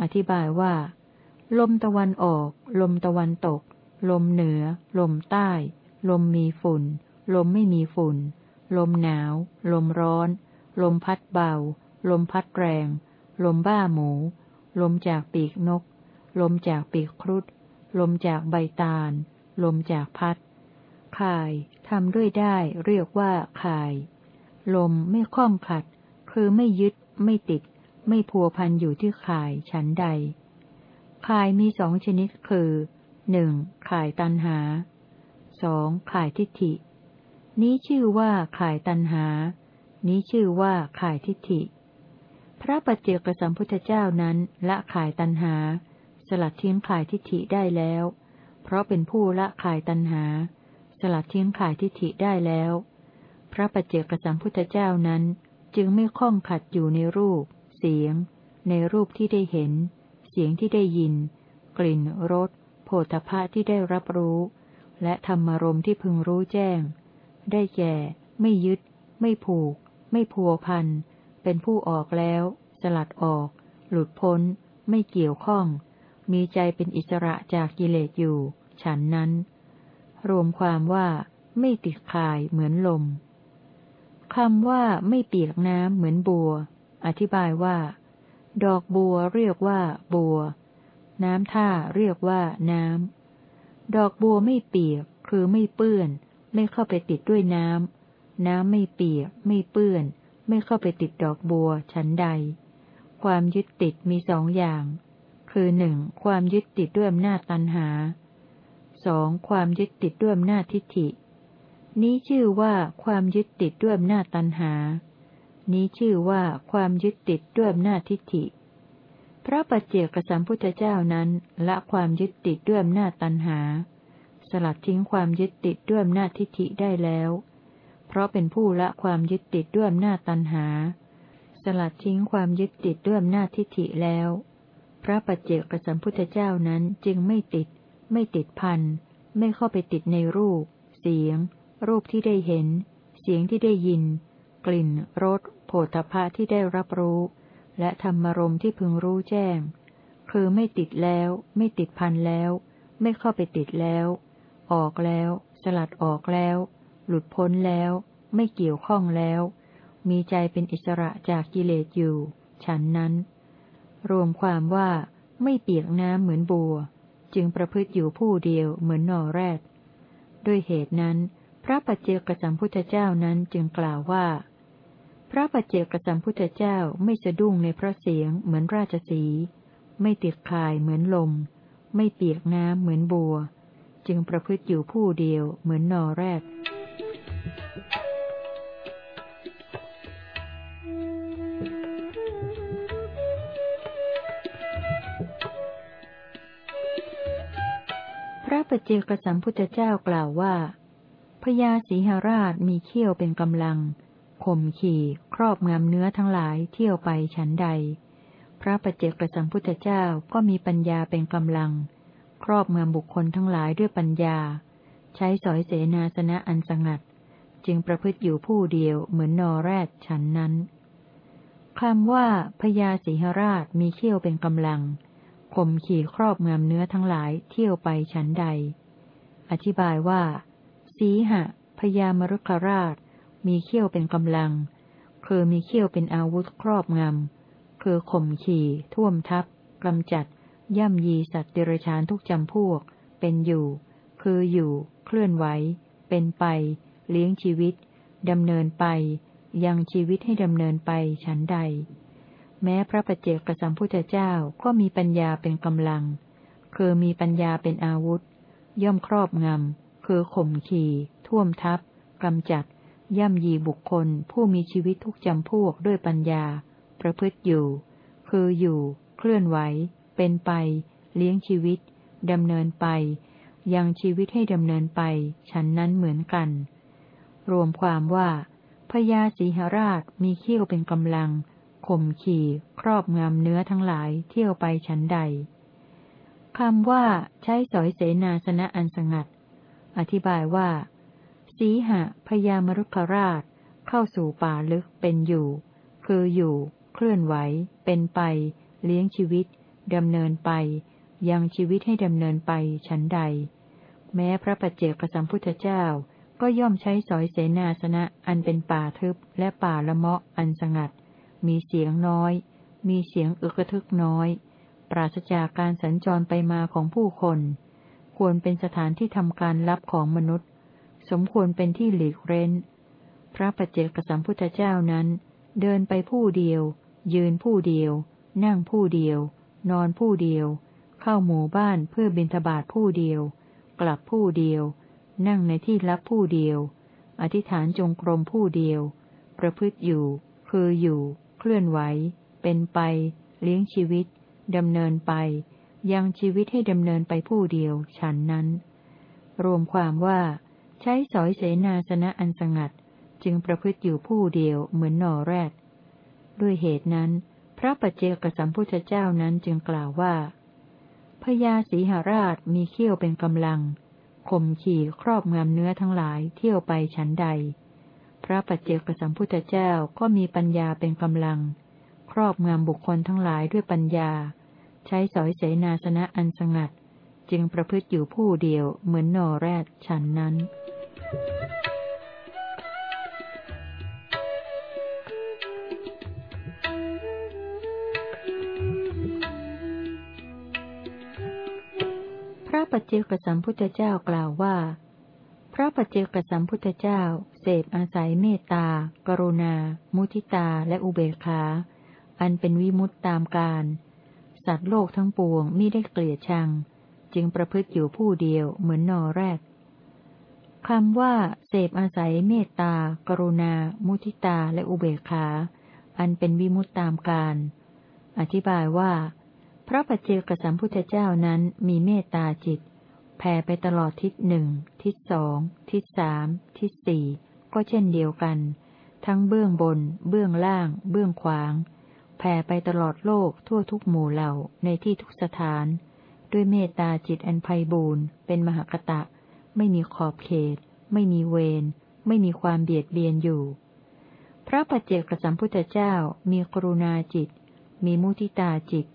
อธิบายว่า ลมตะวันออก ลมตะวันตก ลมเหนือ ลมใต้ ลมมีฝุ่น ลมไม่มีฝุ่น ลมหนาว ลมร้อน ลมพัดเบา ลมพัดแรง ลมบ้าหมู ลมจากปีกนก ลมจากปีกครุฑ ลมจากใบตาล ลมจากพัดข่ายทำด้วยได้เรียกว่าข่าย ลมไม่คล้องขัด คือไม่ยึด ไม่ติด ไม่พัวพันอยู่ที่ข่ายชั้นใด ข่ายมีสองชนิดคือหนึ่งข่ายตันหาสองข่ายทิฏฐิ นี้ชื่อว่าข่ายตันหา นี้ชื่อว่าข่ายทิฏฐิ พระปัจเจกสัมพุทธเจ้านั้นละข่ายตันหา สลัดทิ้งข่ายทิฏฐิได้แล้ว เพราะเป็นผู้ละขายตัณหา สลัดทิ้งขายทิฏฐิได้แล้ว พระปัจเจกสัมพุทธเจ้านั้นจึงไม่คล้องขัดอยู่ในรูป เสียง ในรูปที่ได้เห็น สียงที่ได้ยิน กลิ่นรสโผฏฐะที่ได้รับรู้ และธรรมารมที่พึงรู้แจ้ง ได้แก่ ไม่ยึด ไม่ผูก ไม่พัวพัน เป็นผู้ออกแล้ว สลัดออก หลุดพ้น ไม่เกี่ยวข้อง มีใจเป็นอิสระจากกิเลสอยู่ ฉันนั้น รวมความว่าไม่ติดคายเหมือนลมคำว่าไม่เปียกน้ำเหมือนบัว อธิบายว่า ดอกบัวเรียกว่า บัว น้ำท่าเรียกว่า น้ำ ดอกบัวไม่เปียก คือไม่เปื้อน ไม่เข้าไปติดด้วยน้ำ น้ำไม่เปียก ไม่เปื้อน ไม่เข้าไปติดดอกบัวฉันใด ความยึดติดมีสองอย่าง คือหนึ่งความยึดติดด้วยอำนาจตันหาสองความยึดติดด้วยอำนาจทิฏฐิ นี้ชื่อว่าความยึดติดด้วยอำนาจตันหา นี้ชื่อว่าความยึดติดด้วยอำนาจทิฏฐิ พระปัจเจกสัมพุทธเจ้านั้นละความยึดติดด้วยอำนาจตันหา สลัดทิ้งความยึดติดด้วยอำนาจทิฏฐิได้แล้ว เพราะเป็นผู้ละความยึดติดด้วยอำนาจตันหาสสลัดทิ้งความยึดติดด้วยอำนาจทิฏฐิแล้ว พระปัจเจกสัมพุทธเจ้านั้นจึงไม่ติด ไม่ติดพันไม่เข้าไปติดในรูป เสียง รูปที่ได้เห็น เสียงที่ได้ยิน กลิ่นรสโผฏฐะที่ได้รับรู้ และธรรมรมที่พึงรู้แจ้ง คือไม่ติดแล้ว ไม่ติดพันแล้ว ไม่เข้าไปติดแล้ว ออกแล้ว สลัดออกแล้ว หลุดพ้นแล้ว ไม่เกี่ยวข้องแล้ว มีใจเป็นอิสระจากกิเลสอยู่ ฉันนั้น รวมความว่าไม่เปียกน้ำเหมือนบัว จึงประพฤติอยู่ผู้เดียวเหมือนนอแรดด้วยเหตุนั้น พระปัจเจกสัมพุทธเจ้านั้นจึงกล่าวว่า พระปัจเจกสัมพุทธเจ้าไม่สะดุ้งในพระเสียงเหมือนราชสี ไม่ติดคลายเหมือนลม ไม่เปียกน้ำเหมือนบัว จึงประพฤติอยู่ผู้เดียวเหมือนนอแรดระปเจกสัมพุทธเจ้ากล่าวว่าพญาสีหราชมีเขี้ยวเป็นกำลัง ข่มขี่ ครอบงำเนื้อทั้งหลายเที่ยวไปฉันใด พระปเจกสัมพุทธเจ้าก็มีปัญญาเป็นกำลัง ครอบงำบุคคลทั้งหลายด้วยปัญญา ใช้สอยเสนาสนะอันสงัด จึงประพฤติอยู่ผู้เดียวเหมือนนอแรดฉันนั้นคำว่าพญาสีหราชมีเขี้ยวเป็นกำลังข่มขี่ครอบงำเนื้อทั้งหลายเที่ยวไปฉันใด อธิบายว่า สีหะพยามรุกราช มีเขี้ยวเป็นกำลัง คือมีเขี้ยวเป็นอาวุธครอบงำ คือข่มขี่ ท่วมทับกำจัด ย่ำยีสัตว์เดรัจฉานทุกจำพวก เป็นอยู่ คืออยู่ เคลื่อนไหว เป็นไป เลี้ยงชีวิตดำเนินไป ยังชีวิตให้ดำเนินไปฉันใด แม้พระปัจเจกสัมพุทธเจ้าก็มีปัญญาเป็นกำลัง คือมีปัญญาเป็นอาวุธ ย่อมครอบงำ คือข่มขี่ ท่วมทับกำจัด ย่ำยีบุคคลผู้มีชีวิตทุกจำพวกด้วยปัญญา ประพฤติอยู่ คืออยู่ เคลื่อนไหว เป็นไป เลี้ยงชีวิตดำเนินไป ยังชีวิตให้ดำเนินไป ฉันนั้นเหมือนกัน รวมความว่าพญาสีหราชมีเขี้ยวเป็นกำลังข่มขี่ ครอบงำเนื้อทั้งหลายเที่ยวไปฉันใดคำว่าใช้สอยเสนาสนะอันสงัด อธิบายว่า สีหะพยามรุกราช เข้าสู่ป่าลึกเป็นอยู่ คืออยู่ เคลื่อนไหว เป็นไป เลี้ยงชีวิตดำเนินไป ยังชีวิตให้ดำเนินไปฉันใด แม้พระปัจเจกสัมพุทธเจ้าก็ย่อมใช้สอยเสนาสนะอันเป็นป่าทึบและป่าละเมาะอันสงัด มีเสียงน้อย มีเสียงอึกทึกน้อย ปราศจากการสัญจรไปมาของผู้คน ควรเป็นสถานที่ทำการลับของมนุษย์ สมควรเป็นที่หลีกเร้น พระปัจเจกสัมพุทธเจ้านั้น เดินไปผู้เดียว ยืนผู้เดียว นั่งผู้เดียว นอนผู้เดียว เข้าหมู่บ้านเพื่อบิณฑบาตผู้เดียว กลับผู้เดียว นั่งในที่ลับผู้เดียว อธิษฐานจงกรมผู้เดียว ประพฤติอยู่ คืออยู่ เคลื่อนไหว เป็นไป เลี้ยงชีวิตดำเนินไป ยังชีวิตให้ดำเนินไปผู้เดียวฉันนั้น รวมความว่า ใช้สอยเสนาสนะอันสงัด จึงประพฤติอยู่ผู้เดียวเหมือนนอแรด ด้วยเหตุนั้น พระปัจเจกสัมพุทธเจ้านั้นจึงกล่าวว่าพญาสีหราชมีเขี้ยวเป็นกำลังข่มขี่ครอบงำเนื้อทั้งหลายเที่ยวไปฉันใด พระปัจเจกสัมพุทธเจ้าก็มีปัญญาเป็นกำลัง ครอบงำบุคคลทั้งหลายด้วยปัญญา ใช้สอยเสนาสนะอันสงัด จึงประพฤติอยู่ผู้เดียวเหมือนนอแรดฉันนั้น ระปัจเจกสัมพุทธเจ้ากล่าวว่า พระปัจเจกสัมพุทธเจ้า เสพอาศัยเมตตา กรุณา มุทิตา และอุเบกขา อันเป็นวิมุตตามการ สัตว์โลกทั้งปวงมิได้เกลียดชัง จึงประพฤติอยู่ผู้เดียวเหมือนนอแรก คำว่า เสพอาศัยเมตตา กรุณา มุทิตา และอุเบกขา อันเป็นวิมุตตามการ อธิบายว่า พระปัจเจกสัมพุทธเจ้านั้นมีเมตตาจิต แผ่ไปตลอดทิศหนึ่ง ทิศสอง ทิศสาม ทิศสี่ ก็เช่นเดียวกัน ทั้งเบื้องบน เบื้องล่าง เบื้องขวาง แผ่ไปตลอดโลกทั่วทุกหมู่เหล่า ในที่ทุกสถาน ด้วยเมตตาจิตอันไพบูรณ์เป็นมหากตะ ไม่มีขอบเขต ไม่มีเวร ไม่มีความเบียดเบียนอยู่ พระปัจเจกสัมพุทธเจ้ามีกรุณาจิต มีมุทิตาจิต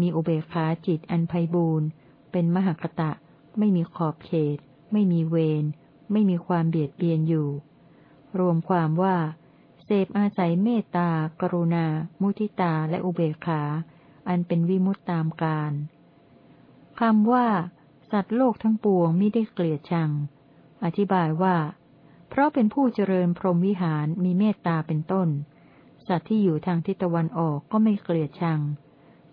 มีอุเบกขาจิตอันไพบูรณ์เป็นมหากตะ ไม่มีขอบเขต ไม่มีเวร ไม่มีความเบียดเบียนอยู่ รวมความว่า เสพอาศัยเมตตา กรุณา มุทิตา และอุเบกขา อันเป็นวิมุตตามการคำว่า สัตว์โลกทั้งปวงมิได้เกลียดชัง อธิบายว่า เพราะเป็นผู้เจริญพรหมวิหารมีเมตตาเป็นต้น สัตว์ที่อยู่ทางทิศตะวันออกก็ไม่เกลียดชัง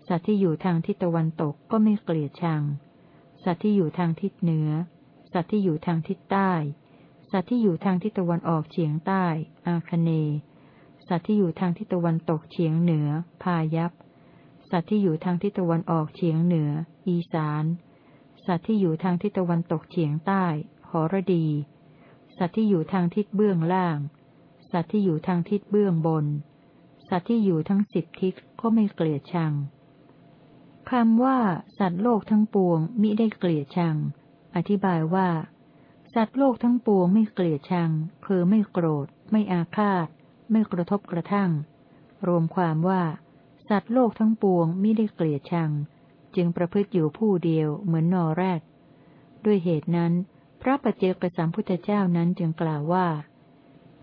สัตว์ที่อยู่ทางทิศตะวันตกก็ไม่เกลียดชัง สัตว์ที่อยู่ทางทิศเหนือ สัตว์ที่อยู่ทางทิศใต้ สัตว์ที่อยู่ทางทิศตะวันออกเฉียงใต้ อาคเน สัตว์ที่อยู่ทางทิศตะวันตกเฉียงเหนือ พายัพสัตว์ที่อยู่ทางทิศตะวันออกเฉียงเหนือ อีสาน สัตว์ที่อยู่ทางทิศตะวันตกเฉียงใต้ หรดี สัตว์ที่อยู่ทางทิศเบื้องล่าง สัตว์ที่อยู่ทางทิศเบื้องบน สัตว์ที่อยู่ทั้งสิบทิศก็ไม่เกลียดชังคำว่า สัตว์โลกทั้งปวงมิได้เกลียดชัง อธิบายว่า สัตว์โลกทั้งปวงไม่เกลียดชัง คือไม่โกรธ ไม่อาฆาต ไม่กระทบกระทั่ง รวมความว่า สัตว์โลกทั้งปวงไม่ได้เกลียดชัง จึงประพฤติอยู่ผู้เดียวเหมือนนอแรก ด้วยเหตุนั้น พระปเจกสัมพุทธเจ้านั้นจึงกล่าวว่า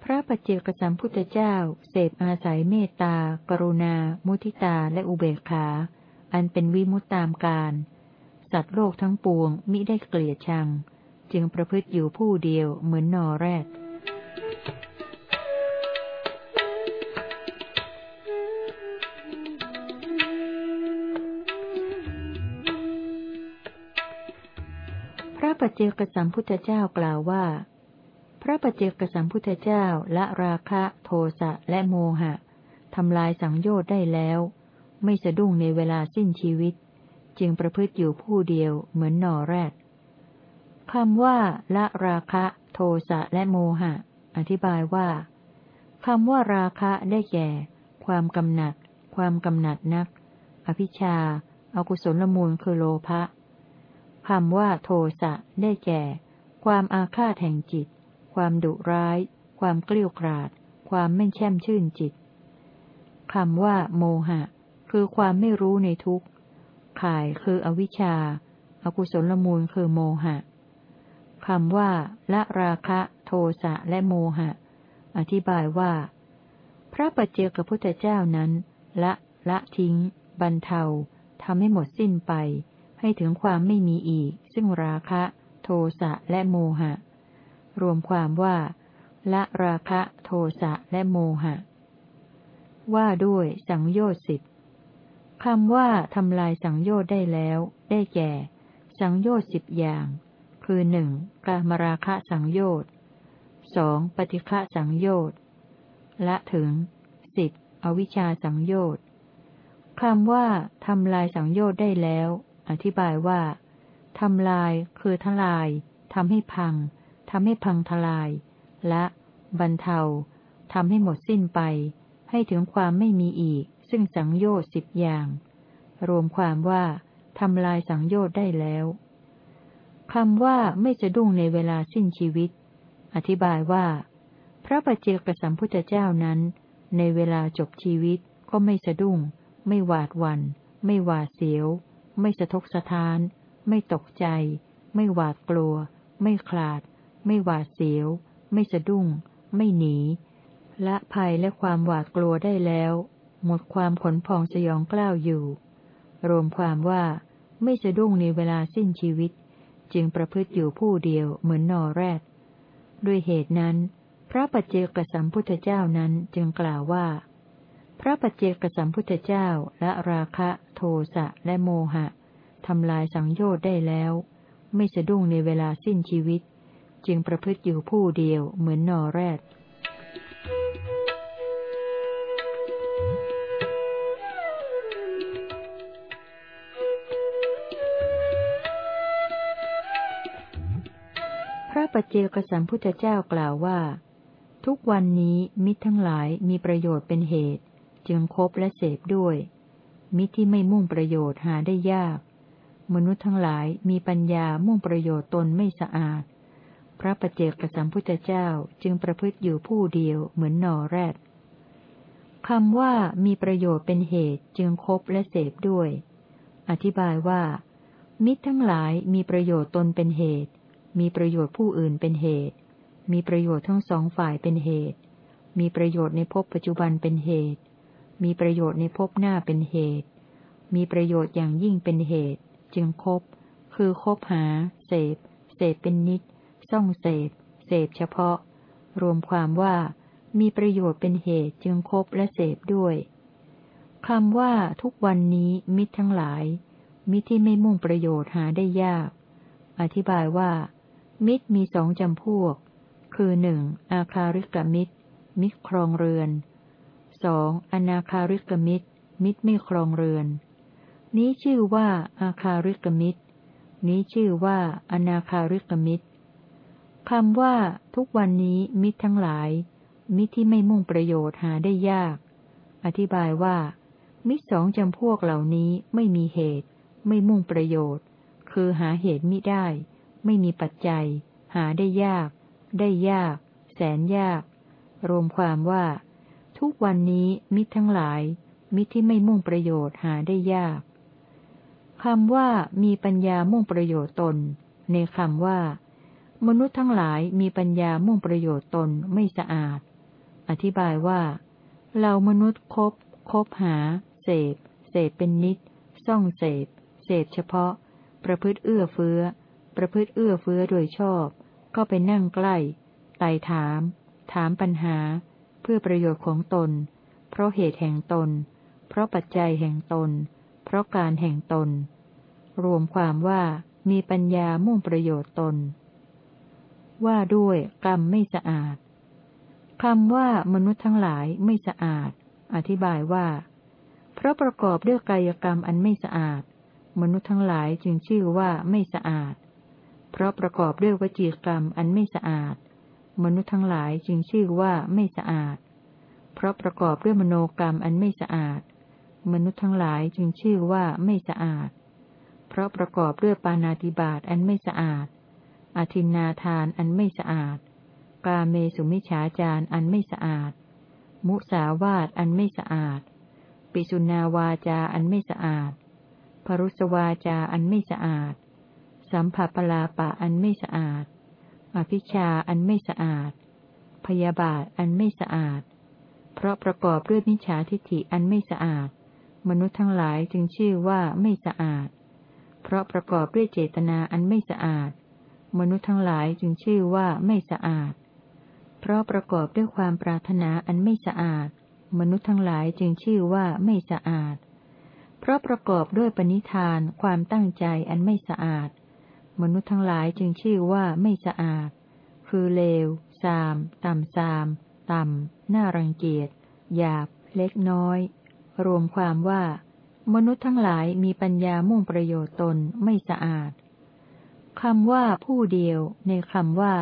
พระปเจกสัมพุทธเจ้า เสพอาศัยเมตตา กรุณา มุทิตาและอุเบกขา อันเป็นวิมุตตามการ สัตว์โลกทั้งปวงมิได้เกลียดชัง จึงประพฤติอยู่ผู้เดียวเหมือนนอแรก พระเจกสัมพุทธเจ้ากล่าวว่า พระปเจกสัมพุทธเจ้าละราคะโทสะและโมหะทำลายสังโยชน์ได้แล้ว ไม่สะดุ้งในเวลาสิ้นชีวิต จึงประพฤติอยู่ผู้เดียวเหมือนนอแรกคำว่า ละราคะ โทสะและโมหะ อธิบายว่าคำว่าราคะได้แก่ ความกำหนัด ความกำหนัดนัก อภิชาอากุศลมูลคือโลภะ คำว่าโทสะได้แก่ ความอาฆาตแห่งจิต ความดุร้าย ความเกลี้ยกราด ความไม่แช่มชื่นจิตคำว่า โมหะ คือความไม่รู้ในทุกข์ข่ายคืออวิชชาอากุศลมูลคือโมหะคำว่า ละราคะ โทสะและโมหะ อธิบายว่า พระปัจเจกพุทธเจ้านั้น ละ ละทิ้ง บรรเทาทำให้หมดสิ้นไป ให้ถึงความไม่มีอีก ซึ่งราคะ โทสะและโมหะ รวมความว่า ละราคะ โทสะและโมหะ ว่าด้วยสังโยชน์สิบคำว่าทำลายสังโยชน์ได้แล้ว ได้แก่ สังโยชน์สิบอย่าง คือหนึ่งกามราคะสังโยชน์สองปฏิฆะสังโยชน์ละถึงสิบอวิชชาสังโยชน์คำว่าทำลายสังโยชน์ได้แล้ว อธิบายว่าทำลายคือทลายทำให้พังทำให้พังทลาย และบรรเทาทำให้หมดสิ้นไป ให้ถึงความไม่มีอีก ซึ่งสังโยชน์สิบอย่าง รวมความว่าทำลายสังโยชน์ได้แล้วคำว่าไม่สะดุ้งในเวลาสิ้นชีวิต อธิบายว่า พระปัจเจกสัมพุทธเจ้านั้น ในเวลาจบชีวิตก็ไม่สะดุ้ง ไม่หวาดวัน ไม่หวาดเสียว ไม่สะทกสะท้าน ไม่ตกใจ ไม่หวาดกลัว ไม่คลาด ไม่หวาดเสียว ไม่สะดุ้ง ไม่หนี ละภัยและความหวาดกลัวได้แล้ว หมดความขนพองสยองกล้าวอยู่ รวมความว่า ไม่สะดุ้งในเวลาสิ้นชีวิต จึงประพฤติอยู่ผู้เดียวเหมือนนอแรกด้วยเหตุนั้น พระปัจเจกสัมพุทธเจ้านั้นจึงกล่าวว่า พระปัจเจกสัมพุทธเจ้าละราคะโทสะและโมหะทำลายสังโยชน์ได้แล้ว ไม่สะดุ้งในเวลาสิ้นชีวิต จึงประพฤติอยู่ผู้เดียวเหมือนนอแรกพระปัจเจกสัมพุทธเจ้ากล่าวว่า ทุกวันนี้มิตรทั้งหลายมีประโยชน์เป็นเหตุ จึงคบและเสพด้วย มิที่ไม่มุ่งประโยชน์หาได้ยาก มนุษย์ทั้งหลายมีปัญญามุ่งประโยชน์ตนไม่สะอาด พระประเจกสัมพุทธเจ้าจึงประพฤติอยู่ผู้เดียวเหมือนนอแรดคำว่ามีประโยชน์เป็นเหตุจึงคบและเสพด้วย อธิบายว่า มิตรทั้งหลายมีประโยชน์ตนเป็นเหตุ มีประโยชน์ผู้อื่นเป็นเหตุ มีประโยชน์ทั้งสองฝ่ายเป็นเหตุ มีประโยชน์ในภพปัจจุบันเป็นเหตุ มีประโยชน์ในภพหน้าเป็นเหตุ มีประโยชน์อย่างยิ่งเป็นเหตุ จึงคบ คือคบหา เสพ เสพเป็นนิด ซ่องเสพ เสพเฉพาะ รวมความว่า มีประโยชน์เป็นเหตุจึงคบและเสพด้วยคำว่าทุกวันนี้มิตรทั้งหลาย มิตรที่ไม่มุ่งประโยชน์หาได้ยาก อธิบายว่า มิตรมีสองจำพวก คือหนึ่งอาคาริกมิตร มิตรครองเรือน สองอนาคาริกมิตร มิตรไม่ครองเรือน นี้ชื่อว่าอาคาริกมิตร นี้ชื่อว่าอนาคาริกมิตรคำว่า ทุกวันนี้มิตรทั้งหลาย มิตรที่ไม่มุ่งประโยชน์หาได้ยาก อธิบายว่า มิตรสองจำพวกเหล่านี้ไม่มีเหตุ ไม่มุ่งประโยชน์ คือหาเหตุมิได้ ไม่มีปัจจัย หาได้ยาก ได้ยาก แสนยาก รวมความว่า ทุกวันนี้มิตรทั้งหลาย มิตรที่ไม่มุ่งประโยชน์หาได้ยากคำว่ามีปัญญามุ่งประโยชน์ตน ในคำว่า มนุษย์ทั้งหลายมีปัญญามุ่งประโยชน์ตนไม่สะอาด อธิบายว่าเรามนุษย์คบคบหา เสพเสพเป็นนิด ซ่องเสพ เสพเฉพาะ ประพฤติเอื้อเฟื้อ ประพฤติเอื้อเฟื้อโดยชอบ ก็ไปนั่งใกล้ไต่ถาม ถามปัญหา พื่อประโยชน์ของตน เพราะเหตุแห่งตน เพราะปัจจัยแห่งตน เพราะการแห่งตน รวมความว่ามีปัญญามุ่งประโยชน์ตน ว่าด้วยกรรมไม่สะอาดคำว่ามนุษย์ทั้งหลายไม่สะอาด อธิบายว่า เพราะประกอบด้วยกายกรรมอันไม่สะอาด มนุษย์ทั้งหลายจึงชื่อว่าไม่สะอาด เพราะประกอบด้วยวจีกรรมอันไม่สะอาด มนุษย์ทั้งหลายจึงชื่อว่าไม่สะอาด เพราะประกอบด้วยมโนกรรมอันไม่สะอาด มนุษย์ทั้งหลายจึงชื่อว่าไม่สะอาด เพราะประกอบด้วยปานาติบาตอันไม่สะอาด อธินาทานอันไม่สะอาด กาเมสุมิฉาจารอันไม่สะอาด มุสาวาตอันไม่สะอาด ปิสุนาวาจาอันไม่สะอาดพรุสวาจาอันไม่สะอาด สัมผัสปลาปะอันไม่สะอาด อภิชาอันไม่สะอาด พยาบาทอันไม่สะอาด เพราะประกอบด้วยมิจฉาทิฏฐิอันไม่สะอาด มนุษย์ทั้งหลายจึงชื่อว่าไม่สะอาด เพราะประกอบด้วยเจตนาอันไม่สะอาด มนุษย์ทั้งหลายจึงชื่อว่าไม่สะอาด เพราะประกอบด้วยความปรารถนาอันไม่สะอาด มนุษย์ทั้งหลายจึงชื่อว่าไม่สะอาด เพราะประกอบด้วยปณิธานความตั้งใจอันไม่สะอาด มนุษย์ทั้งหลายจึงชื่อว่าไม่สะอาด คือเลวซาม ต่ำซาม ต่ำ น่ารังเกียจ หยาบ เล็กน้อย รวมความว่า มนุษย์ทั้งหลายมีปัญญามุ่งประโยชน์ตนไม่สะอาดคำว่าผู้เดียว ในคำว่า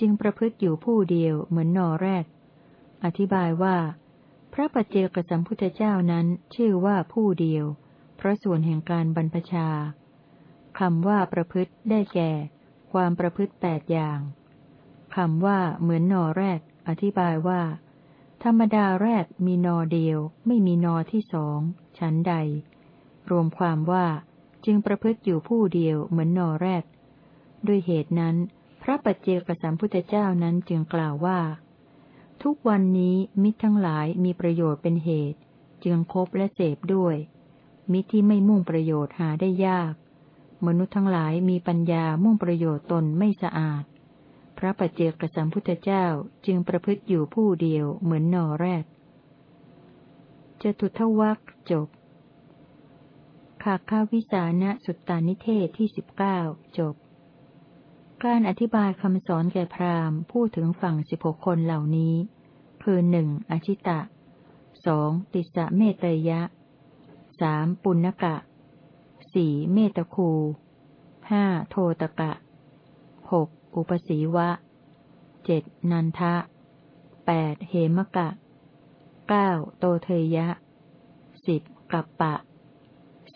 จึงประพฤติอยู่ผู้เดียวเหมือนนอแรก อธิบายว่า พระปัจเจกสัมพุทธเจ้านั้นชื่อว่าผู้เดียว เพราะส่วนแห่งการบรรพชา คำว่าประพฤติได้แก่ ความประพฤติแปดอย่างคำว่าเหมือนนอแรก อธิบายว่า ธรรมดาแรกมีนอเดียว ไม่มีนอที่สองชั้นใด รวมความว่าจึงประพฤติอยู่ผู้เดียวเหมือนนอแรก ด้วยเหตุนั้น พระปัจเจกสัมพุทธเจ้านั้นจึงกล่าวว่า ทุกวันนี้มิตรทั้งหลายมีประโยชน์เป็นเหตุ จึงคบและเสพด้วย มิตรที่ไม่มุ่งประโยชน์หาได้ยาก มนุษย์ทั้งหลายมีปัญญามุ่งประโยชน์ตนไม่สะอาด พระปัจเจกสัมพุทธเจ้าจึงประพฤติอยู่ผู้เดียวเหมือนนอแรกจะตุทวักจบขาข้าวิสานะสุตตานิเทศที่สิบเก้าจบ การอธิบายคำสอนแก่พราหมณ์พูดถึงฝั่งสิบหกคนเหล่านี้ คือหนึ่งอชิตะสองติสะเมตยะสามปุณกะ สี่เมตคูห้าโทตกะหกอุปสีวะเจ็ดนันทะแปดเหมกะเก้าโตเทยะสิบกัปปะ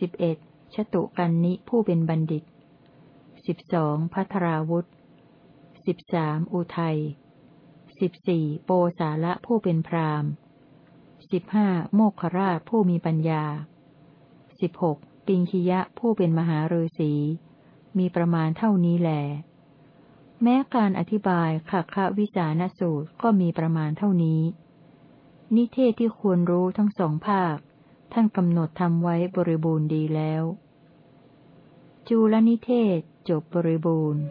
สิบเอ็ดชตุกันนิผู้เป็นบัณฑิตสิบสองพัทราวุธสิบสามอุทัยสิบสี่โปสาละผู้เป็นพรามสิบห้าโมกขราชผู้มีปัญญาสิบหก ปิงคิยะผู้เป็นมหาฤาษีมีประมาณเท่านี้แหลแม้การอธิบายขักขวิจานสูตรก็มีประมาณเท่านี้ นิเทศที่ควรรู้ทั้งสองภาค ท่านกำหนดทำไว้บริบูรณ์ดีแล้ว จูลนิเทศจบบริบูรณ์